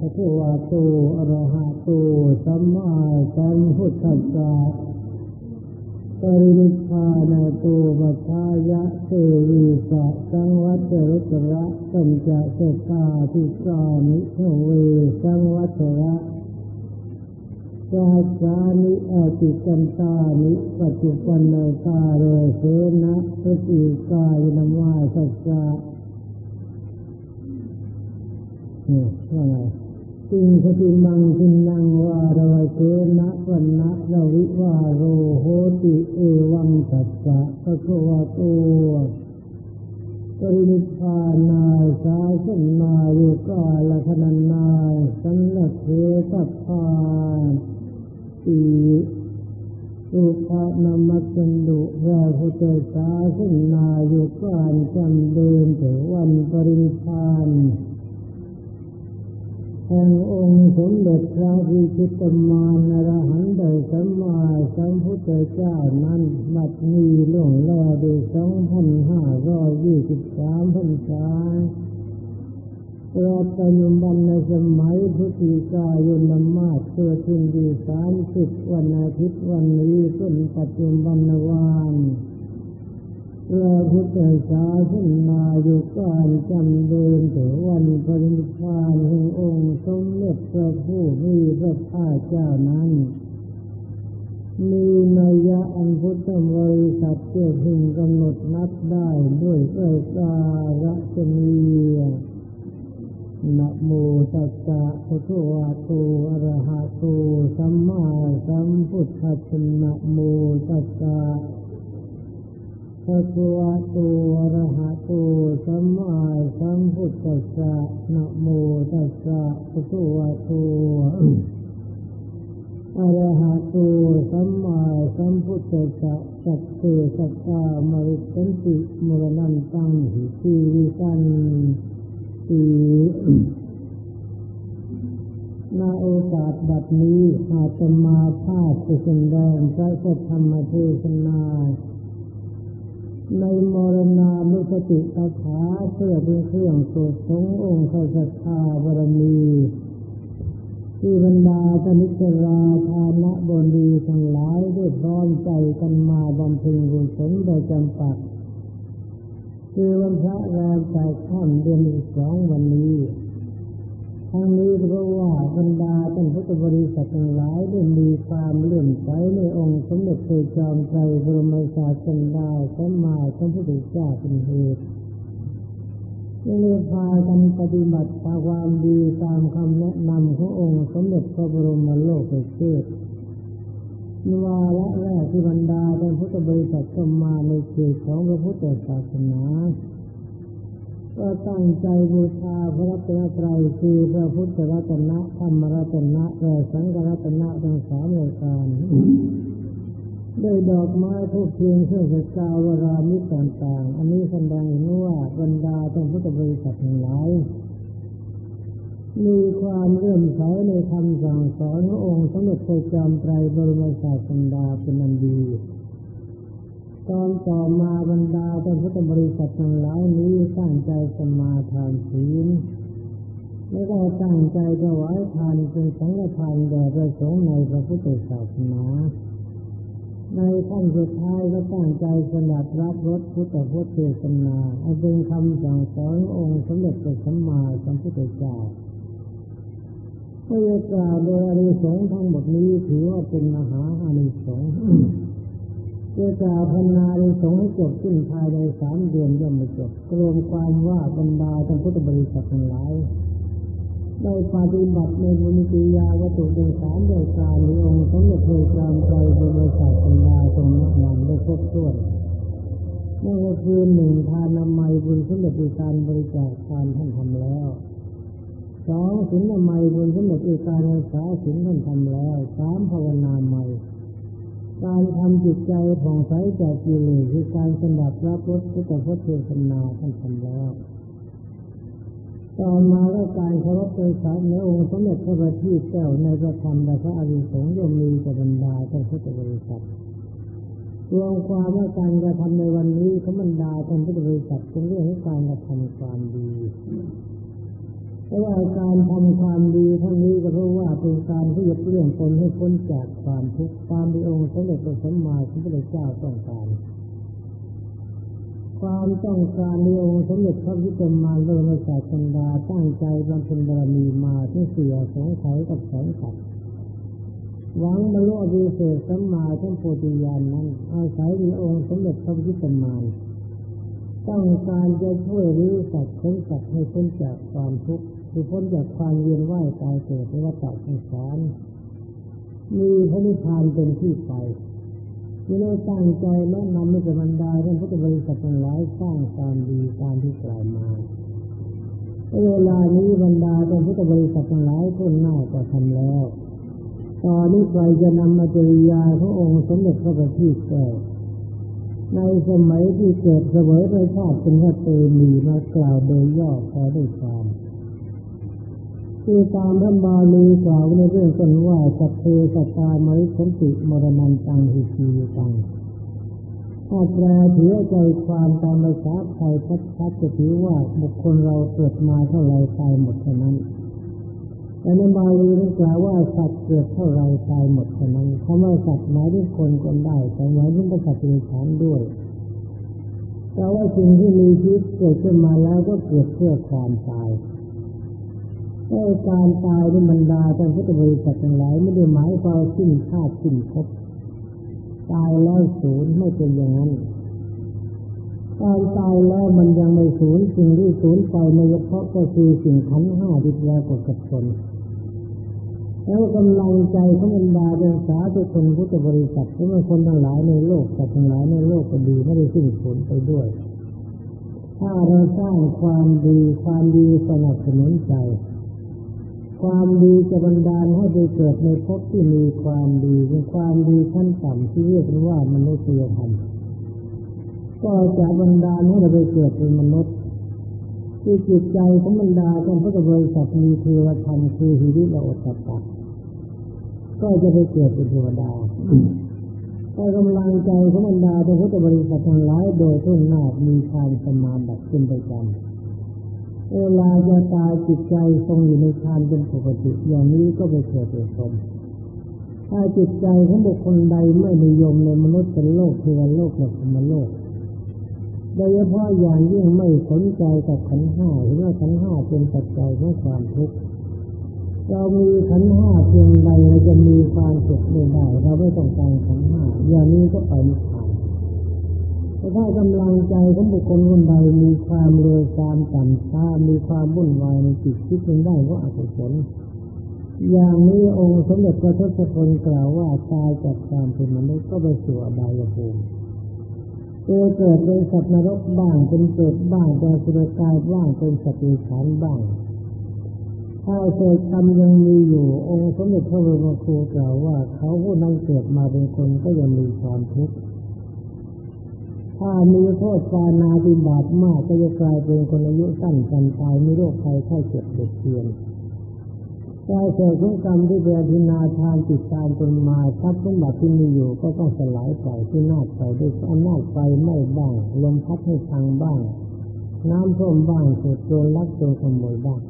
พระวาโตอรหะโตสัมมาสัมพุทธัสสะปรินิพานาโตปัชายะเทวีสะสังวัตรุตระสัญจเสตาทิสามิโทเวสังวัตระสหัสานิอาติกันตานิปัจจุปันโนตาเรเสนะสติกายนามวาสัจจะเนี่ยว่าไง ติงสติมังทินังวารวเสนะวันนะรวิวาโรโหติเอวังสัจจะพระควาโตปรินิพานาสาสนาโยกาลคนันนาสันนเทสัพพานติสุภานมัสสันดุพระพุทธศาสนาโยกานจำเดินถึงวันปรินิพพาน แห่งองค์สมเด็จพระวิชิตมานรหันโดยสัมมาสัมพุทธเจ้านั้นบัดนี้ล่วงแล้วด้วยสองพันห้าร้อยยี่สิบสามพรรษาเราปัจจุบันในสมัยพุทธิกายนมาศเพื่อถึงดีสามสิบวันอาทิตย์วันนี้เป็นปัจจุบันวาน พระพุทธศาสนาอยู่การจำเดินถึงวันปรินิพานแห่งองค์สมเด็จพระผู้มีพระภาคเจ้านั้น มีนัยยะอันพุทธบริษัทเจ้าพึงกำหนดนับได้ด้วยประการฉนีนะโมตัสสะภะคะวะโตอะระหะโตสัมมาสัมพุทธัสสะนะโมตัสสะ ภะคะวตอะระหะโตสัมมาสัมพุทธัสสะนะโมตัสสะภะคะวะโตอรหะโตสัมมาสัมพุทธัสสะสัพเพสัตตามริสันติมรณันตังหิชีวิสันติในโอกาสบัดนี้อาตมาภาพจะแสดงพระสัทธรรมเทศนา ในมรณาลุสติตาขาเพื่อเป็นเครื่องสดสงองค์ข้าสัทธาบารมีที่บรรดาตนิจราทานะบนดีทั้งหลายได้ร้อมใจกันมาบำเพ็ญกุศลโดยจำปักคือวันพระแรมแปดค่ำเดือนอีสองวันนี้ ทั้งนี้เพราะว่าบรรดาท่านพุทธบริษัททั้งหลายได้มีความเลื่อมใสในองค์สมเด็จพระจอมไตรบรมศาสดาสัมมาสัมพุทธเจ้าเป็นเหตุได้พากันปฏิบัติตามความดีตามคำแนะนำขององค์สมเด็จพระบรมโลกเทศวาระแรกที่บรรดาท่านพุทธบริษัทก็มาในเขตของพระพุทธศาสนา ก็ตั้งใจบูชาพระรัตนตรัยคือพระพุทธรัตนะธรรมรัตนะและสังฆรัตนะทั้งสามรายการด้วยดอกไม้ทุกเพียงเครื่องสักการวรามิต่างๆ อันนี้แสดงว่าบรรดาท่านพุทธบริษัททั้งหลายมีความเลื่อมใสในคำสั่งสอนขององค์สมเด็จพระจอมไตรบรมศาสดาเป็นอันดี ตอนต่อมาบรรดาท่านพุทธบริษัททั้งหลายนี้ตั้งใจสมาทานศีลและก็ตั้งใจถวายทานเป็นสังฆทานแด่พระสงฆ์ในพระพุทธศาสนาในขั้นสุดท้ายก็ตั้งใจสนับรับรถพุทธพจน์เทศนาเอาเป็นคำสั่งสอนองค์สมเด็จพระสัมมาสัมพุทธเจ้าเมื่อกล่าวโดยอริสงทั้งหมดนี้ถือว่าเป็นมหาอานิสงส์ จ้ากล่าวพนาอริสงส์ให้จบสิ้นภายในสามเดือนย่อมไม่จบรวมความว่าบรรดาท่านพุทธบริษัททั้งหลายได้ปฏิบัติในบุญกิยาวัตถุโดยสารโดยการในองค์สมเด็จพระจอมไตรบรมศาสดาทรงแนะนำได้ครบถ้วนนั่นก็คือหนึ่งทานนามัยบุญสมเด็จพระการบริจาคทานท่านทำแล้วสองศีลนามัยบุญสมเด็จพระการรักษาศีลท่านทำแล้วสามภาวนาใหม่ การทำจิตใจผ่องใสจากกิเลสคือการสนับรับรสพุทธพจน์เทศนาท่านทำแล้วต่อมาก็การเคารพในสารในองค์สมเด็จพระบัณฑิตเจ้าในพระธรรมและพระอริยสงฆ์ย่อมมีกับบรรดาท่านพุทธบริษัทรวมความว่าการกระทำในวันนี้ขบรรดาท่านพุทธบริษัทเป็นเรื่องของการกระทำความดี เพราะว่าการทำความดีทั้งนี้ก็เพราะว่าเป็นการที่จะเปลี่ยนตนให้พ้นจากความทุกข์ตามที่องค์สมเด็จพระสัมมาสัมพุทธเจ้าต้องการ ความต้องการในองค์สมเด็จพระพุทธมารบรมศาสดาตั้งใจบำเพ็ญบารมีมาที่เสียสงไขกับแสงขัดหวังบรรลุอริเศษสัมมาทันโพธิญาณนั้น อาศัยในองค์สมเด็จพระพุทธมารต้องการจะช่วยรู้สัตว์พ้นสัตว์ให้พ้นจากความทุกข์ คือพ้นจากความเวียนว่ายตายเกิดในวัฏสงสารมีพระนิพพานเป็นที่ไปที่เราตั้งใจแนะนำให้บรรดาท่านพุทธบริษัททั้งหลายสร้างความดีตามที่กล่าวมาเวลานี้บรรดาท่านพุทธบริษัททั้งหลายทุนหน้าก็ทำแล้วตอนนี้ไปจะนำมาจริยาขององค์สมเด็จพระบัณฑิตแก้วในสมัยที่เกิดเสวยพระชาติเป็นพระเตมีมากล่าวโดยย่อพอได้ความ คือตามพระบาลีกล่าวในเรื่องต้นว่าสัตเทสตาไมสันติมรณันตังหิชีตังถ้าแปลถือใจความตามภาษาไทยชัดๆจะถือว่าบุคคลเราเกิดมาเท่าไรตายหมดเท่านั้นแต่ในบาลีนั้นกล่าวว่าสัตว์เกิดเท่าไรตายหมดเท่านั้นคำว่าสัตว์หมายถึงคนก็ได้แต่หมายถึงประสัตว์ในฉันด้วยแต่ว่าสิ่งที่มีชีวิตเกิดขึ้นมาแล้วก็เกิดเพื่อความตาย แต่การตายในบรรดาท่านพุทธบริษัททั้งหลายไม่ได้หมายความสิ้นชาติสิ้นภพตายแล้วศูนย์ไม่เป็นอย่างนั้นตอนตายแล้วมันยังไม่สูญสิ่งที่สูญไปในเฉพาะก็คือสิ่งขันห้าที่แปรกฏกับคนแล้วกำลังใจของบรรดาเดสาทุกคนพุทธบริษัทและคนทั้งหลายในโลกแต่ทั้งหลายในโลกก็ดีไม่ได้สิ้นสุดไปด้วย ถ้าเราสร้างความดีความดีสนับสนุนใจ ความดีจะบันดาลให้ไปเกิดในภพที่มีความดีเป็นความดีขั้นต่ำที่เรียกว่ามนุษยธรรมก็จะบรรดาให้เราไปเกิดเป็นมนุษย์ที่จิตใจของบรรดาท่านพระบริษัทมีเทวธรรมคือหิริละอตตะก็จะไปเกิดเป็นเทวดาแต่กำลังใจของบรรดาท่านพระบริษัททั้งหลายโดยทุนหน้ามีฌานสมาบัติเป็นประจำ เวลาจะตายจิตใจทรงอยู่ในฌานเป็นปกติอย่างนี้ก็ไปเกิดเป็นคนถ้าจิตใจของบุคคลใดไม่นิยมในมนุษย์เป็นโลกเทวโลกและสมโลกโดยเฉพาะอย่างยิ่งไม่สนใจกับขันห้าหรือว่าขันห้าเป็นปัจจัยของความทุกข์เรามีขันห้าเพียงใดเราจะมีความสุขได้เราไม่ต้องการขันห้าอย่างนี้ก็ไปไม่ผ่าน แต่ถ้ากำลังใจของบุคคลคนใดมีความเร็วความต่ำช้ามีความวุ่นวายในจิตคิดเป็นได้ก็อกุศลอย่างนี้องค์สมเด็จพระทศพลกล่าวว่าตายจากความเป็นมนุษย์ก็ไปสู่อบายภูมิเกิดเป็นสัตว์นรกบ้างเป็นเกิดบ้างเป็นสุรกายบ้างเป็นสัตว์ฉานบ้างถ้าเศษกรรมยังมีอยู่ องค์สมเด็จพระบรมครูกล่าวว่า เขาผู้นั้นเกิดมาเป็นคนก็ยังมีความทุกข์ ถ้ามีโทษฟานาติบาตมากก็จะกลายเป็นคนอายุสั้นกันตายมีโรคภัยไข้เจ็บเด็ดเทียนกายเศษของกรรมที่เป็นพินาทานติดตามตนมาทรัพย์สมบัติที่มีอยู่ก็ต้องสลายไปที่นาไปด้วยอำนาจไฟไหม้บ้างลมพัดให้พังบ้าง น้ำท่วมบ้างสุดโจรลักโจรขโมยบ้าง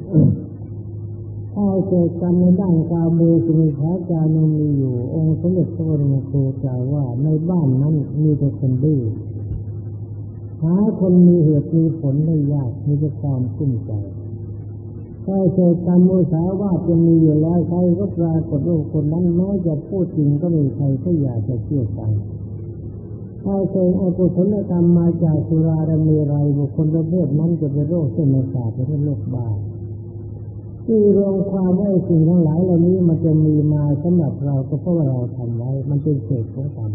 ถ้าเกิดกรรมในด้านกาเมสุมิชาจายังมีอยู่ องค์สมเด็จพระบรมครูกล่าวว่าในบ้านนั้นมีแต่คนดื้อ หาคนมีเหตุมีผลได้ยากมีแต่ความกุ้มใจถ้าเกิดกรรมโมสาวาจะมีอยู่แล้วใครก็ปรากฏว่าคนนั้นแม้จะพูดจริงก็ไม่ใครก็อยากจะเชื่อใจถ้าเกิดอกุศลกรรมมาจากสุราดมีไรบุคคลประเภทนั้นจะเป็นโรคเส้นประสาทเป็นโรคบ้าที่รวมความว่าสิ่งทั้งหลายเหล่านี้มันจะมีมาสำหรับเราก็เพราะว่าเราทำไว้ มันเป็นเศษของกรรม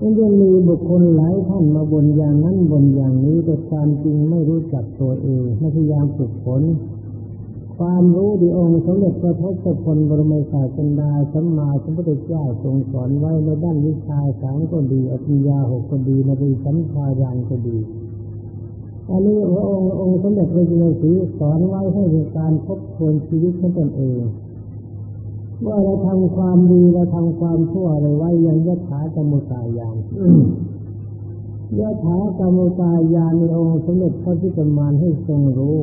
มันจะมีบุคคลหลายท่านมาบนอย่างนั้นบนอย่างนี้แต่ความจริงไม่รู้จักตัวเองไม่พยายามฝึกฝนความรู้ดีองค์สมเด็จพระทศพลบรมศาสดาสัมมาสัมพุทธเจ้าทรงสอนไว้ในด้านวิชาสามก็ดีอภิญญาหกก็ดีในดีสัมภารานก็ดีอันนี้พระองค์องค์สมเด็จพระจินสีสอนไว้ให้ในการทบทวนชีวิตของตนเอง ว่าเราทำความดีเราทำความชั่วอะไรไว้ยังยะถากรรมตายานยะถากรรมตายานในองค์สมเด็จพระพิจมานให้ทรงรู้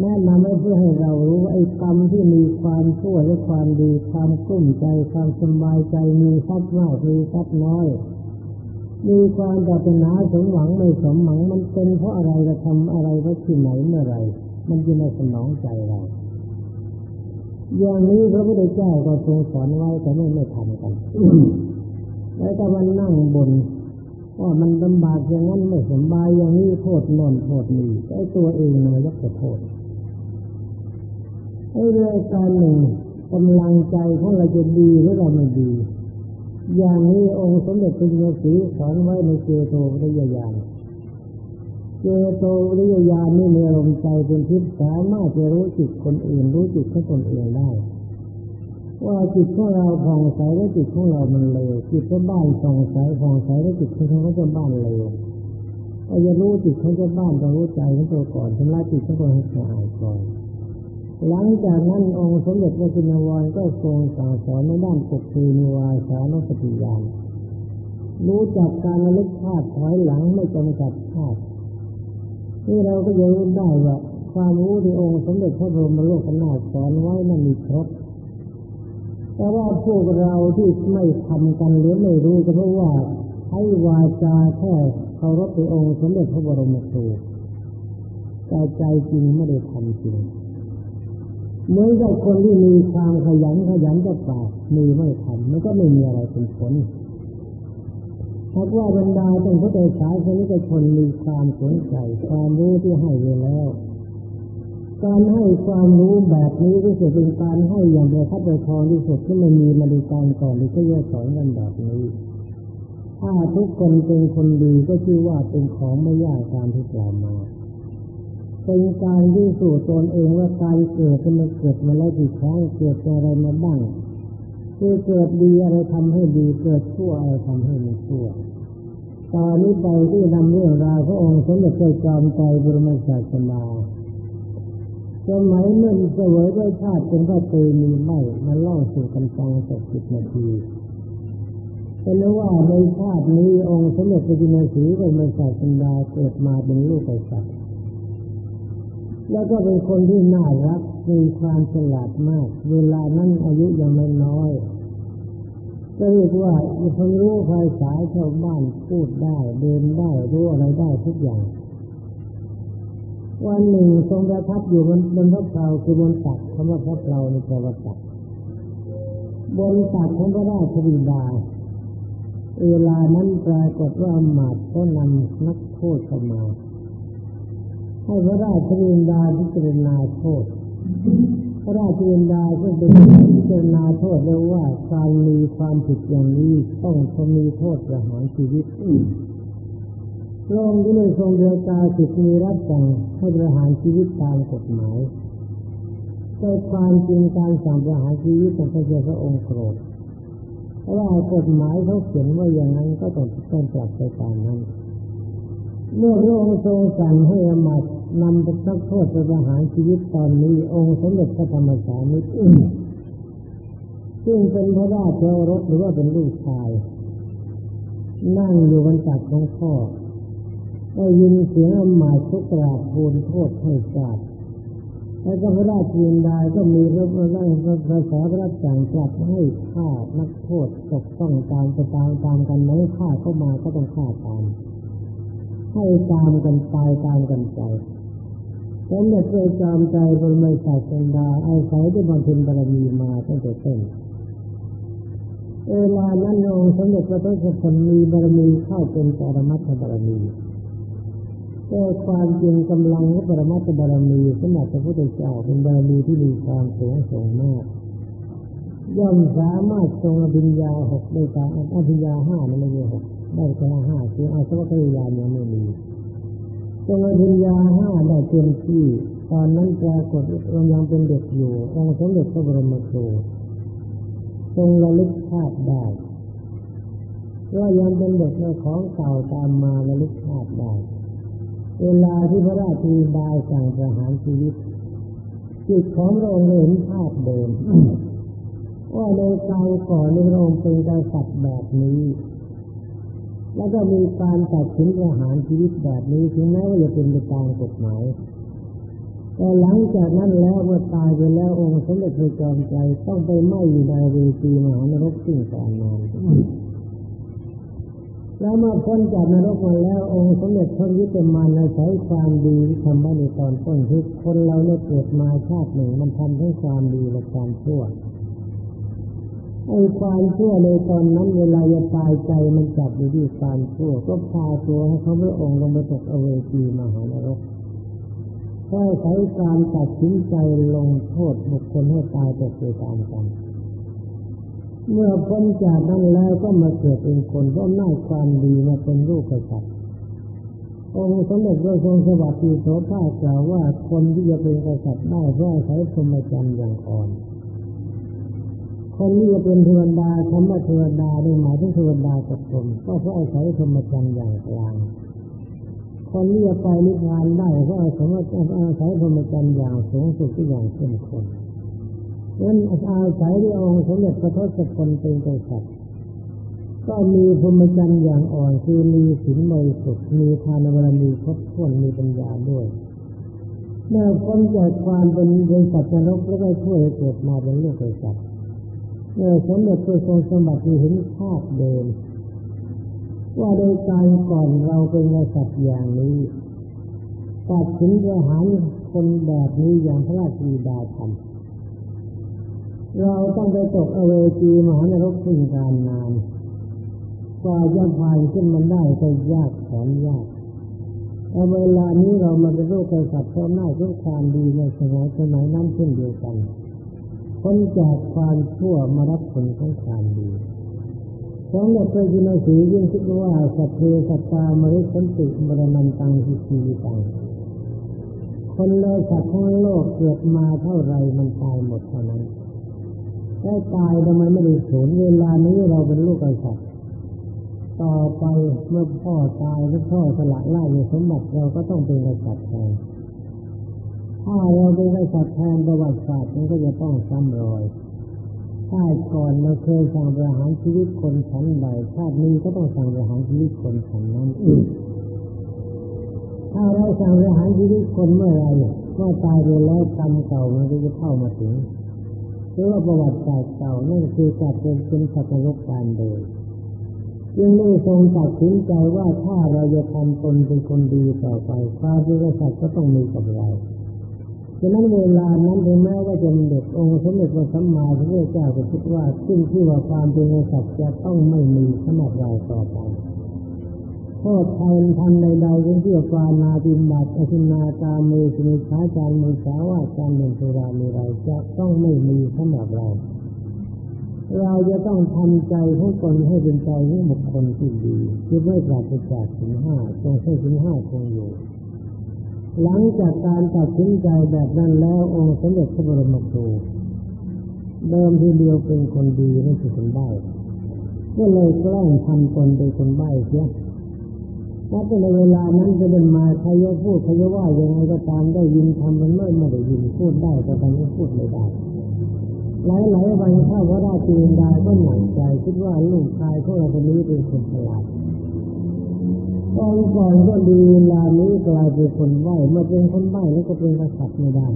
แนะนำให้เพื่อให้เรารู้ไอ้กรรมที่มีความชั่วและความดีความกุ้มใจความสบายใจมีทรัพย์มากมีทรัพย์น้อย มีความปรารถนาสมหวังไม่สมหวังมันเป็นเพราะอะไรเราทำอะไรไว้ที่ไหนเมื่อไรมันจะในสนองใจเรา อย่างนี้พระพุทธเจ้าก็ทรงสอนไว้แต่ไม่ไม่ทำกันแล้วก็มันนั่งบนว่ามันลำบากอย่างนั้นไม่สบายอย่างนี้โทษนอนโทษนี้ไอ้ตัวเองเลยยักจะโทษไอ้เรื่องการหนึ่งกำลังใจของเราจะดีหรือเราไม่ดี อย่างนี้องค์สมเด็จพระนสีสอนไว้ในเจโตวิริยาน เจโตวิริยานนี่มีอารมใจเป็นทิพย์สามารถจะรู้จิตคนอื่น รู้จิตของคนอื่นได้ ว่าจิตของเราผ่องใสและจิตของเรามันเลวจิตของบ้านผ่องใสผ่องใสและจิตของเขาจะบ้านเลวเราจะรู้จิตของเจ้าบ้านต้องรู้ใจของตัวก่อนชำระจิตของตัวให้สะอาดก่อนหลังจากนั้นองค์สมเด็จพระจินวรก็ทรงสั่งสอนในด้านปกตินิวาสานสติญาณรู้จักการระลึกชาติถอยหลังไม่จำกัดชาติ นี่เราก็ยังรู้ได้ว่าความรู้ที่องค์สมเด็จพระบรมโลกนาถสอนไว้นั้นมีครบแต่ว่าพวกเราที่ไม่ทำกันหรือไม่รู้ก็เพราะว่าให้วาจาแค่เคารพในองค์สมเด็จพระบรมครูแต่ใจจริงไม่ได้ทำจริงเหมือนกับคนที่มีความขยันขยันจะปากมีไม่ทำมันก็ไม่มีอะไรเป็นผล พราะว่าบรรดาต้องพระเจ้าสายชนิกชนมีความสนใจความรู้ที่ให้ไปแล้ว การให้ความรู้แบบนี้ก็จะเป็นการให้อย่างเดียวคับประคองที่สุดที่ไม่มีมาดีการก่อนหรือก็จะสอนกันแบบนี้ ถ้าทุกคนเป็นคนดีก็ชื่อว่าเป็นของไม่ยากการที่กล่าวมาเป็นการที่สู่ตนเองว่าการเกิดจะมาเกิดมาแล้วกี่ครั้งเกิดอะไรมาบ้าง คือเกิดดีอะไรทำให้ดี เกิดชั่วอะไรทำให้ไม่ชั่วตอนนี้ไปที่นำเรื่องราวพระองค์สมเด็จพระจอมใจบรมศาสนาสมัยเมื่อเสวยด้วยชาติเป็นพระเตมีไม่มาล่อสู่กันฟังสักสิบนาทีเป็นว่าในชาตินี้องค์สมเด็จพระจินสีบรมศาสดาเกิดมาเป็นลูกไก่สัตว์แล้วก็เป็นคนที่น่ารักมีความฉลาดมาก เวลานั้นอายุยังไม่น้อย ก็เรียกว่าคนรู้ภาษาชาวบ้านพูดได้เดินได้รู้อะไรได้ทุกอย่าง วันหนึ่งทรงประทับอยู่บนบนพระเพลาคือบนตักคำว่าพระเพลาในแปลว่าตักบนตักของพระราชบิดาเวลานั้นปรากฏว่าหมาดก็นำนักโทษเข้ามาให้พระราชวินดาพิจารณาโทษ พระราชวินดาก็เป็นพิจารณาโทษแล้วว่าการมีความผิดอย่างนี้ต้องมีโทษประหารชีวิตพระองค์ก็เลยทรงเดียวกาสิทธิมีรับสั่งให้ประหารชีวิตตามกฎหมายแต่ความจริงการสั่งประหารชีวิตของพระเจ้าพระองค์โกรธเพราะว่ากฎหมายเขาเขียนว่าอย่างนั้นก็ต้องต้องปรับไปตามนั้น เมื่อพระองค์ทรงสั่งให้อมัด นำไปทักโทษไปประหารชีวิตตอนนี้ องค์สมเด็จพระธรรมสามิตรซึ่งเป็นพระราชโอรสหรือว่าเป็นลูกชาย นั่งอยู่บนตักของพ่อได้ยินเสียงอมาตทุกกราบทูลโทษให้ทราบแล้วก็พระราชวินดาก็มีพระราชพระสาพระราชสั่งจัดให้ฆ่านักโทษตกต้องตามไปตามตามกันไม่ฆ่าเข้ามาก็ต้องฆ่าตาม ให้ตามกันตายตามกันไป สมเด็จพระจอมใจบรมศาสดาอาศัยที่บำเพ็ญบารมีมาตั้งแต่ต้นเวลานั้นองค์สมเด็จพระพุทธเจ้ามีบารมีเข้าเป็นปรมัตถบารมีแต่ความจริงกำลังของปรมัตถบารมีสมเด็จพระพุทธเจ้าเป็นบารมีที่มีความสูงส่งมากย่อมสามารถทรงอภิญญาหกได้ตามอภิญญาห้านั่นไม่ใช่หกได้แค่ห้าคืออาสวัคยานยังไม่มี จงปัญญาห้าได้เต็มที่ตอนนั้นปรากฏเรายังเป็นเด็กอยู่องค์สมเด็จพระบรมครูทรงระลึกชาติได้ว่ายังเป็นเด็กในของเก่าตามมาระลึกชาติได้เวลาที่พระราชบิดาสั่งประหารชีวิตจิตของพระองค์เห็นภาพเดิมว่าในการก่อนในพระองค์เป็นกษัตริย์แบบนี้ แล้วก็มีการตัดสินประหารชีวิตแบบนี้ถึงแม้ว่าจะเป็นไปตามกฎหมายแต่หลังจากนั้นแล้วเมื่อตายไปแล้วองค์สมเด็จพระจอมใจต้องไปไหม้อยู่ในเวทีมหานรกสิ่งการนานแล้วเมื่อพ้นจากนรกมาแล้วองค์สมเด็จพระยุทธมานใช้ความดีที่ทำไว้ในตอนต้นที่คนเราเนี่ยเกิดมาชาติหนึ่งมันทำทั้งความดีและความชั่ว ไอ้ความชั่วในตอนนั้นเวลาจะตายใจมันจับอยู่ที่ความชั่ว ก็พาตัวให้เขาพระองค์ลงมาตกอเวจีมหานรกก็ใช้การตัดสินใจลงโทษบุคคลให้ตายตกไปตามกันเมื่อพ้นจากนั้นแล้วก็มาเกิดเป็นคนเพราะน้าความดีมาเป็นรูปกษัตริย์องค์สมเด็จพระทรงสวัสดิ์โสภากล่าวว่าคนที่จะเป็นกษัตริย์ได้เพราะใช้พรหมจรรย์อย่างอ่อน คนที่จะเป็นเทวดาคำว่าเทวดาในหมายถึงเทวดากับพรมก็เพราะอาศัยพรหมจรรย์อย่างกลาง คนที่จะไปนิพพานได้เพราะอาศัยอาศัยพรหมจรรย์อย่างสูงสุดที่อย่างเข้มข้นนั้นอาศัยที่องค์สมเด็จพระทศพลเป็นกษัตริย์ก็มีพรหมจรรย์อย่างอ่อนคือมีศีลบริสุทธิ์มีทานบารมีครบถ้วนมีปัญญาด้วยเมื่อพ้นจากความเป็นเป็นสัตว์นรกแล้วก็ช่วยเกิดมาเป็นลูกกษัตริย์ เมื่อสมเด็จพระทรงสมบัติเห็นภาพเดิมว่าโดยการก่อนเราเป็นกษัตริย์อย่างนี้ตัดสินประหารคนแบบนี้อย่างพระราชบิดาทำเราต้องไปตกอเวจีมหานรกสิ้นการนานกว่าจะผ่านขึ้นมันได้ก็ยากแสนยากเอาเวลานี้เรามาเป็นโรคกระสับเพราะหน้าทุกความดีในสมัยสมัยนั้นเช่นเดียวกัน พ้นจากความชั่วมารับผลของความดีสองเด็จพระจินสียิ่งคิดว่าสัตเพสัตตามริสันติมรณันตังทิชีตังคนเลยสัตว์ทั้งโลกเกิดมาเท่าไรมันตายหมดเท่านั้นได้ตายทำไมไม่ได้สูญเวลานี้เราเป็นลูกกษัตร์ต่อไปเมื่อพ่อตายแล้วพ่อสละล่าในสมบัติเราก็ต้องเป็นกษัตว์แทน ถ้าเราเป็นกษัตว์แทนประวัติศาสตร์มันก็จะต้องซ้ำรอยชาติก่อนเราเคยสั่งประหารชีวิตคนชั้นใดชาตินี้ก็ต้องสั่งประหารชีวิตคนชั้นนั้นอีกถ้าเราสั่งประหารชีวิตคนเมื่อไรก็ตายไปแล้วกรรมเก่ามันก็จะเข้ามาถึงหรือว่าประวัติศาสตร์เก่านั่นคือการเป็นเป็นสัตว์โลกการเดินจึงได้ทรงตัดสินใจว่าถ้าเราจะทำตนเป็นคนดีต่อไปความเป็นกษัตริย์ก็ต้องมีกับเรา ฉะนั้นเวลานั้นถึงแม้ว่าจะเป็นเด็กองค์สมเด็จพระสัมมาสัมพุทธเจ้าก็คิดว่าสิ่งที่ว่าความเป็นกษัตริย์จะต้องไม่มีสำหรับเราต่อไปโทษทนทำในใดเป็นเพื่อปามนาติบัตอสุนาตามือสมิชาจารมือสาวาจารเดินตุรามีไรจะต้องไม่มีสำหรับเรา เราจะต้องทำใจของตนให้เป็นใจของบุคคลที่ดีที่ไม่ปราศจากสินห้าจงให้สินห้าคงอยู่ หลังจากการตัดสินใจแบบนั้นแล้วองค์สมเด็จพระบรมครูเดิมทีเดียวเป็นคนดีไม่ใช่คนใบ้ก็เลยแกล้งทำตนเป็นคนใบ้เสียถ้าเป็นเวลานั้นจะเป็นมาใครจะพูดใครจะว่ายังไงก็ตามได้ยินทำมันไม่ไม่ได้ยินพูดได้แต่ทำไม่พูดไม่ได้หลายหลายวันข้าว่าราชวินดาก็หนักใจคิดว่าลูกชายของเราคนนี้เป็นคนฉลาด ตอนก่อนก็ดีลานี้กลายเป็นคนใบ้เมื่อเป็นคนใบ้แล้วก็เป็นกษัตริย์ไม่ได้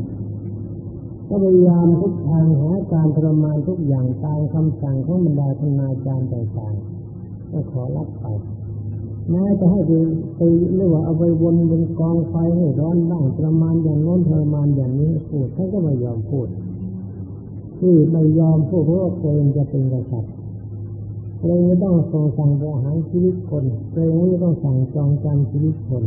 ก็พยายามทุกทางหาการทรมานทุกอย่างตามคำสั่งของบรรดาทนาจารย์ต่างๆก็ขอรับไปแม้จะให้ไปไปเรียกว่าเอาไปวนบนกองไฟให้ร้อนบ้างประมาณอย่างน้นปรมาณอย่างนี้พูดท่านก็ไม่ยอมพูดที่ไม่ยอมพูดเพราะว่าเกรงจะเป็นกษัตริย์ เกรงไม่ต้องทรงสั่งประหารชีวิตคนเกรงไม่ต้องสั่งจองจำชีวิตคน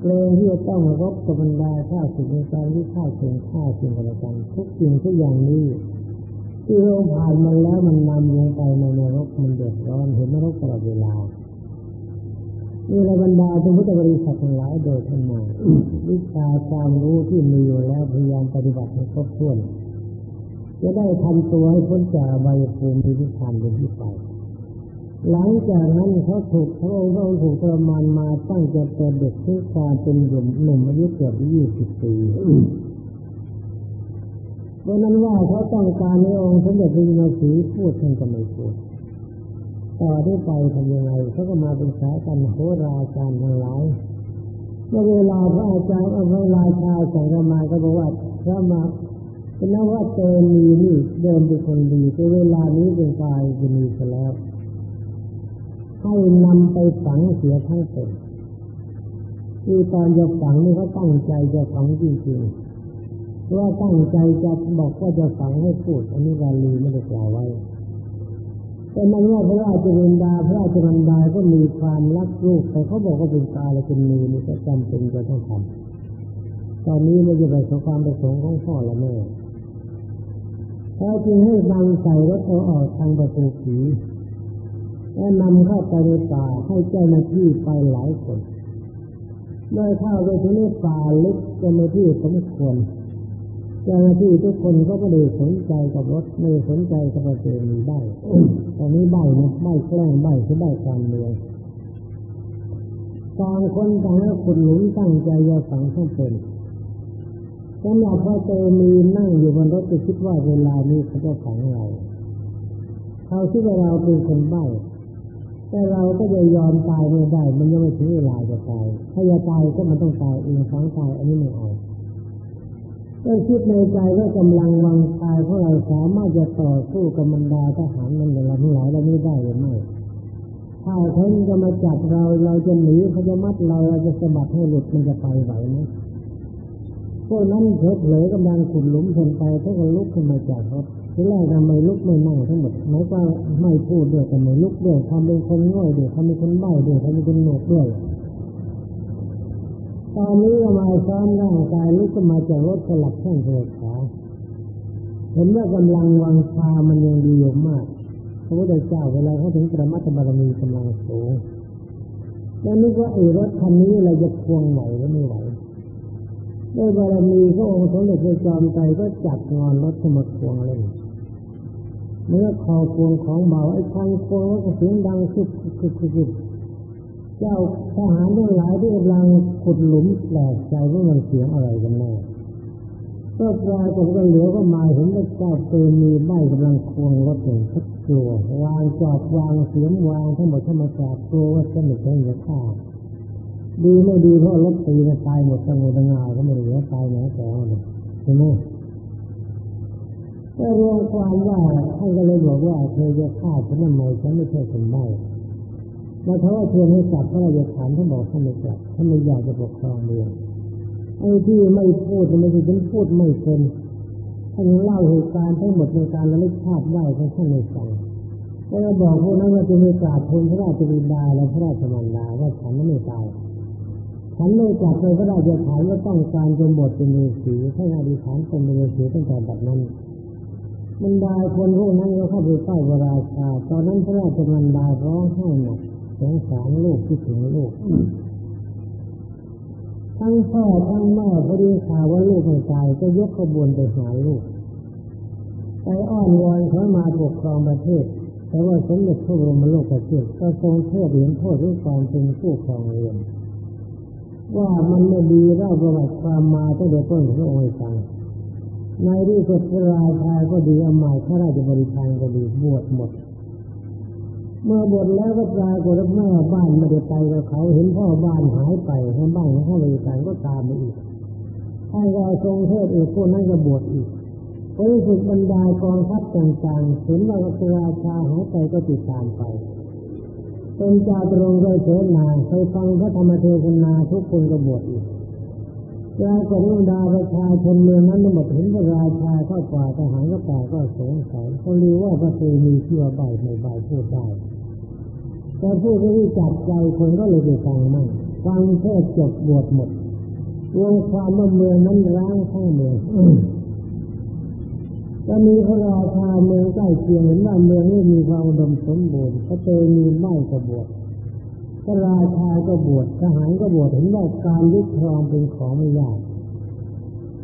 เกรงที่จะต้องรบกับบรรดาข้าศึกในการที่ฆ่าเชิงฆ่าสิ่งอะไรกันทุกสิ่งทุกอย่างนี้ที่เราผ่านมาแล้วมันนำลงไปในนรกมันเดือดร้อนเห็นนรกตลอดเวลามีระบรรดาพระพุทธบริษัททั้งหลายโดยทั้งมาวิชาความรู้ที่มีอยู่แล้วพยายามปฏิบัติให้ครบถ้วน จะได้ทำตัวให้พ้นจากใบภูมิที่ทานเป็นที่ไป หลังจากนั้นเขาถูกพระองค์เขาถูกประมาณมาตั้งแต่เป็นเด็กที่ความเป็นหนุ่มหนุ่มอายุเกือบยี่สิบปีเพราะนั้นว่าเขาต้องการในองค์สมเด็จพระจินสีพูดท่านก็ไม่พูดต่อที่ไปทำยังไงเขาก็มาเป็นสายกันโหราจารย์ทั้งหลายมื่อเวลาพระอาจารย์เอาพระราชาสั่งมาก็บอกว่าพระมาเป็นนว่าเตมีนี่เดิมเป็นคนดีแต่เวลานี้เป็นกายจะมีไปแล้ว ให้นำไปฝังเสียทั้งเป็นคือตอนจะฝังนี่เขาตั้งใจจะฝังจริงๆเพราะว่าตั้งใจจะบอกว่าจะฝังให้พูดอันนี้วาลีไม่ได้กล่าวไว้แต่มันว่าพระราชวินดาพระราชมันดาก็มีความรักลูกแต่เขาบอกว่าเป็นกาและเป็นมีนี่ก็จำเป็นจะต้องทำตอนนี้ไม่จะไปขอความประสงค์ของพ่อและแม่แท้จริงให้บังใส่แล้วเขาออกทางประตูผี แล้วนำเข้าไปในป่าให้เจ้าหน้าที่ไปหลายคนเมื่อเข้าไปที่ในป่าลึกเจ้าหน้าที่สมควรเจ้าหน้าที่ทุกคนก็ไม่ได้สนใจกับรถไม่สนใจกับประเพณีได้ตอนนี้ใบนะใบแกล้งใบคือใบการเมืองต่างคนต่างขุดหลุมตั้งใจจะฝังทั้งเป็นสำหรับพระเตมีนั่งอยู่บนรถจะคิดว่าเวลานี้เขาจะฝังเราเขาคิดว่าเราเป็นคนใบ้ แต่เราก็จะยอมตายไม่ได้ มันยังไม่ถึงเวลาจะตาย ถ้าจะตายก็มันต้องตายเองฝังตายอันนี้ไม่เอาก็คิดในใจว่ากำลังวังตายของเราสามารถจะต่อสู้กับบรรดาทหารมันในเราทั้งหลายเราไม่ได้หรือไม่ถ้าเขาจะมาจับเราเราจะหนีเขาจะมัดเราเราจะสะบัดให้หลุดมันจะไปไหวไหมพวกนั้นเผลอเผลอกำลังขุดหลุมคนไปเขาก็ลุกขึ้นมาจากรถ ทีแรกทำไมลุกไม่นั่งทั้งหมดหมายว่าไม่พูดด้วยทำไมลุกด้วยทำเป็นคนง่อยด้วยทำเป็นคนใบ้ด้วยทำเป็นคนหนวกด้วยตอนนี้ก็มาซ้อมร่างกายลุกขึ้นมาจากรถสลับแข้งเถิดขาเห็นว่ากำลังวังชามันยังดีอยู่มากพระพุทธเจ้าเวลาเขาถึงประมัตบารมีกำลังสูงแล้วนึกว่าไอ้รถคันนี้เราจะควงไหวหรือไม่ไหวด้วยบารมีพระองค์สมเด็จพระจอมไตรก็จับงอนรถขมาควงเล่น เมื่อคอควงของเบาไอ้คันควงแล้วก็เสียงดังสุดสุดสุดเจ้าทหารทั้งหลายที่กำลังขุดหลุมแปลกใจว่ามันเสียงอะไรกันแน่ก็ปลายผมก็เหลือก็มาเห็นว่าเจ้าเตือนมีใบกำลังควงรถหนึ่งทักกลัววางจอบวางเสียงวางทั้งหมดทั้งหมดจอบกลัวว่าจะไม่ใช่จะฆ่าดีไม่ดีเพราะรถตีนตายหมดทั้งหมดทั้งานก็ไม่เหลือตายแหนแต่เลยใช่ไหม แต่รวมความว่าท่านก็เลยบอกว่าเธอจะฆ่าฉันทำไมฉันไม่ใช่คนใบ้มาเขาว่าเธอให้กลับพระราชฐานท่านบอกท่านไม่กลับท่านไม่อยากจะปกครองเมืองไอ้ที่ไม่พูดไม่ใช่ฉันพูดไม่เป็นท่านเล่าเหตุการณ์ทั้งหมดในการระลึกชาติได้ของท่านในฟังแล้วบอกพวกนั้นว่าจะไม่กราบทูลพระราชบิดาและพระราชมารดาว่าฉันไม่ตายฉันไม่จับไปพระราชฐานว่าต้องการจะบวชเป็นฤาษีให้อธิษฐานเป็นฤาษีตั้งแต่แบบนั้น บรรดาคนพวกนั้นก็เข้าไปใต้พระราชา ตอนนั้นพระราชมารดาร้องไห้หนักสงสารลูกที่ถึงลูก ทั้งพ่อทั้งแม่พอดีข่าวว่าลูกไม่ตายก็ยกขบวนไปหาลูก ไปอ้อนวอนเขามาปกครองประเทศ แต่ว่าสมเด็จพระบรมโลกเทศก็ทรงโทษเห็นโทษด้วยความเป็นผู้ครองเรือนว่ามันไม่ดีเล่าประวัติความมาตั้งแต่ต้นพระองค์ฟัง ในที่สุดพระราชาก็ดีอามาข้าราชบริพารก็ดีบวชหมด เมื่อบวชแล้วก็ปรากฏว่าแม่บ้านไม่ได้ไปกับเขาเห็นพ่อบ้านหายไปทั้งบ้านของข้าราชการก็ตามมาอีกท่านก็ทรงเทศเอกพวกนั้นก็บวชอีกบริสุทธิ์บรรดากองทัพต่างๆเห็นว่าพระราชาหายไปก็ติดตามไปเป็นจาตรงโดยเสนาเคยฟังพระธรรมเทศนาทุกคนก็บวชอีก ปรากฏว่าดาประชาชนเมืองนั้นหมดเห็นพระราชาเข้าป่าทหารก็ป่าก็สงสัยเขารู้ว่าพระเทมีเชื่อใบในใบพูดได้แต่พูดที่จับใจคนก็เลยไปฟังมั่งฟังแค่จบบวชหมดรวมความว่าเมืองนั้นร้างทั้งเมืองจะมีพระราชาเมืองใกล้เคียงเห็นว่าเมืองนี้มีความอุดมสมบูรณ์พระเจมีไม้กบวช พระราชาก็บวชทหารก็บวชเห็นว่าการยึดครองเป็นของไม่ยาก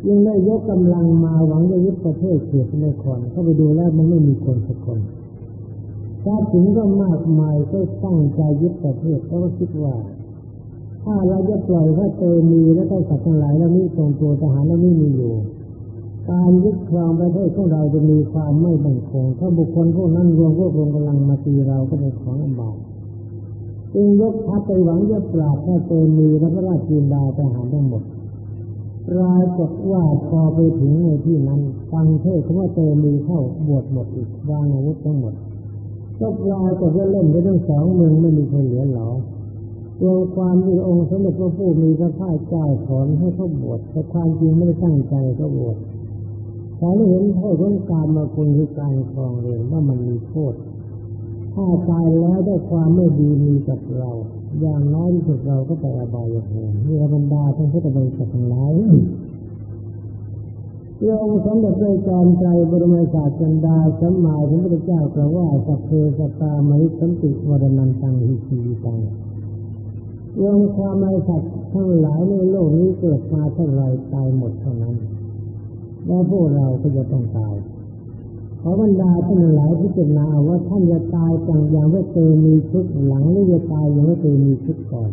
ยังได้ยกกำลังมาหวังจะยึดประเทศเขตนครเข้าไปดูแล้วมันไม่มีคนสักคนทรัพย์สินก็มากมายก็ตั้งใจยึดประเทศเพราะคิดว่า ถ้าเราจะปล่อยพระเตมีและก็สัตว์ทั้งหลายแล้วนี่ทรงตัวทหารแล้วนี่มีอยู่ การยึดครองประเทศของเราจะมีความไม่บั่นคงถ้าบุคคลพวกนั้นรวมพวกรวมกำลังมาตีเราก็เป็นของลำบาก จึงยกทัพไปหวังจะปราบพระเตมีและพระราชินดาทหารทั้งหมดรายกฏว่าพอไปถึงในที่นั้นฟังเทศเขาว่าเตมีเข้าบวชหมดอีกวางอาวุธทั้งหมดก็ปลายก็จะเล่นไปทั้งสองเมืองไม่มีคนเหลือหรอรวมความที่องค์สมเด็จพระผู้มีพระภาคเจ้าสอนให้เขาบวชแต่ความจริงไม่ได้ตั้งใจเขาบวชแต่เห็นโทษของการมาคุณคือการครองเรือนว่ามันมีโทษ ถ้าตายแล้วได้ความไม่ดีมีกับเรา อย่างน้อยที่สุดเราก็ไปอบายภูมิมีบรรดาทั้งพุทธบริษัททั้งหลายโยงสมเด็จพระจอมใจบรมศาสันดาสมมาถึงพระเจ้ากล่าวว่าสัพเพสัตามริสันติวรนันตังหิชีตังรวมความในสัตว์ทั้งหลายในโลกนี้เกิดมาเท่าไรตายหมดเท่านั้น แล้วพวกเราก็จะต้องตา ขอบรรดาท่านหลายพิจารณาว่าท่านจะตายจังอย่างว่าเตมีชุดหลังหรือจะตายอย่างว่าเตมีชุดก่อน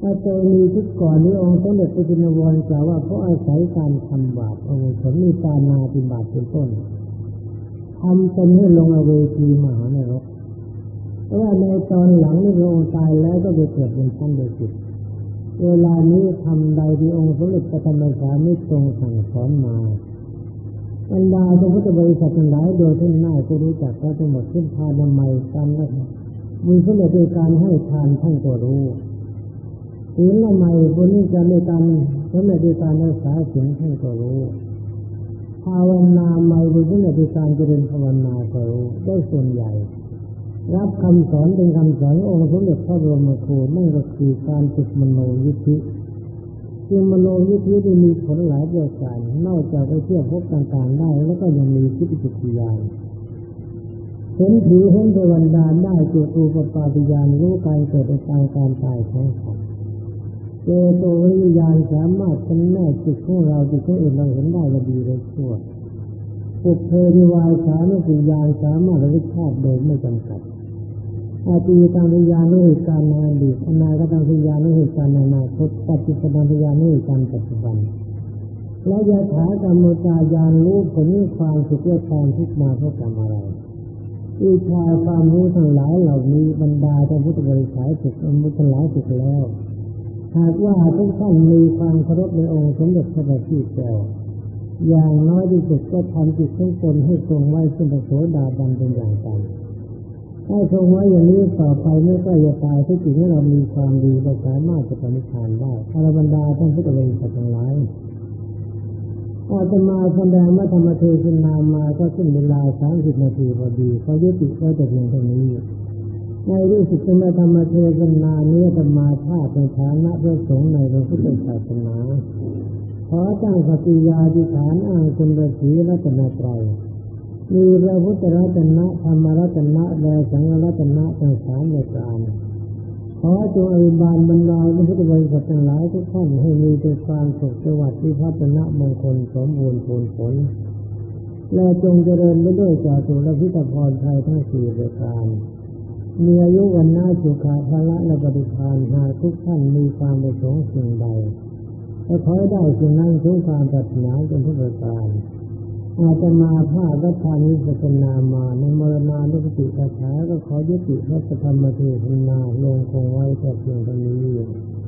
ถ้าเตมีชุดก่อนนี้องค์สมเด็จพระจินวรกล่าวว่าเพราะอาศัยการทำบาปองค์สมมีการนาติบาปเป็นต้นทำจนให้ลงอเวทีมหานรกเพราะว่าในตอนหลังนี่พระองค์ตายแล้วก็ไปเกิดเป็นชั้นเดชิตเวลานี้ทำใดที่องค์สมเด็จพระธรรมสามิตรงสั่งสอนมา บรรดาพระพุทธบริษัททั้งหลายโดยท่านหน้าก็รู้จักแล้วทั้งหมดขึ้นทานทำไมกันแล้วมีเสนอโดยการให้ทานท่านก็รู้ศีลละไมบนนี้จะมีการเสนอโดยการรักษาศีลท่านก็รู้ภาวนาไม่บนเสนอโดยการเจริญภาวนาก็รู้ได้ส่วนใหญ่ รับคำสอนเป็นคำสอนองค์สมเด็จพระบรมครูนั่นก็คือการฝึกมโนยิทธิ จึงมโนยิทธิได้มีผลหลายประการนอกจากไปเที่ยวพบต่างๆได้ แล้วก็ยังมีพิจิตรยานเห็นผีเห็นเทวันดาได้จุตูปปาติยานรู้การเกิดในการการตายของสัตว์เจโตวิญญาณสามารถเป็นแม่จิตของเราจิตของอื่นเราเห็นได้ก็ดีเลยชั่วปุเพริวายสามวิญญาณสามารถระลึกชาติโดยไม่จำกัด อาตีตังวิญญาณในเหตุการณ์ในอดีตอนาคตังวิญญาณในเหตุการณ์ในอนาคตปัจจุบันวิญญาในเหตุการณ์ปัจจุบันและยาถากรรมตายานรู้ผลความสุขและความทุกข์มาเพราะกรรมอะไรวิชาความรู้ทั้งหลายเหล่านี้บรรดาท่านพุทธบริษัทฝึกอมุทั้งหลายฝึกแล้ว หากว่าทุกท่านมีความเคารพในองค์สมเด็จพระบัณฑิตเจ้าอย่างน้อยที่สุดก็ทำจิตของตนให้ตรงไว้ซึ่งโสดาบันเป็นอย่างต่ำ ถ้ทรงไว้อย่างนี้ต่อไปเมื่อใกล้จะตายที่จิตของเรามีความดีเราสามารถจะปฏิทานได้อรบรรดาท่านพุทธบริษัททั้งหลายอาตมาแสดงว่าธรรมเทศนามาก็ขึ้นเวลาสามสิบนาทีพอดีเขายุติไว้แต่เพียงเท่านี้ในที่สุดจะมาธรรมเทศนาเนี้ธรรมาธาเป็นฐานะพระสงฆ์ในพระพุทธศาสนาขอตั้งสติยาธิฐานอ้างคุณพระศรีรัตนตรัย มีพระพุทธรัตนะธรรมรัตนะและสังฆรัตนะทั้งสามประการขอจงอภิบาลบรรดาพระพุทธบริษัททั้งหลายทุกท่านให้มีแต่ความสุขสวัสดิ์ที่พัฒนามงคลสมบูรณ์ผลผล และจงเจริญไปด้วยจาตุรพิธพรไทยทั้งสี่ประการมีอายุวันนาสุขาภละและปฏิภาณหากทุกท่านมีความประสงค์สิ่งใดก็ขอได้สิ่งนั้นทุกความปรารถนาจนทุกประการ อาจะมาภาพระธรรมิสจนามาในมรณานุสติคาถาก็ขอยุติพระธรรมเทศนาลงคงไว้แต่เพียงเท่านี้